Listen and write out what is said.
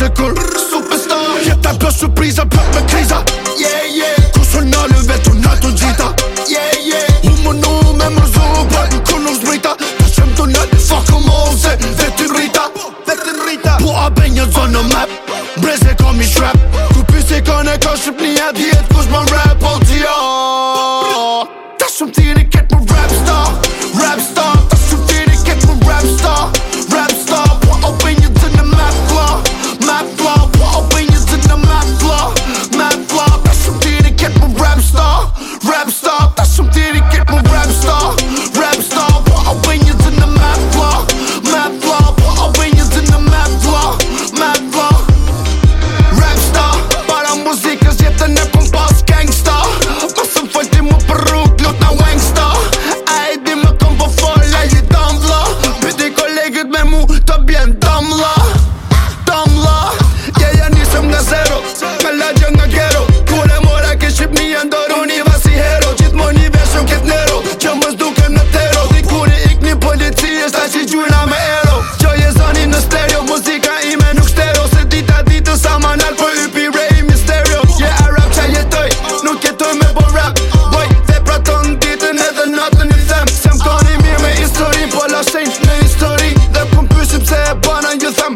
se kur Superstar Jeta për surpriza për me kriza Yeah, yeah Kusur në lëve të në të gjitha Yeah, yeah U më në me më zonë Për në kur në zbrita Ta shëmë të në Fuck em all Se në vetë më Po a be zonë në map Breze ka mi shrap Ku pysi ka në ka shëp një ap Jetë kush më rap O po t'ja Ta shëmë thini ket më rap star Rap sepse e bana një thamë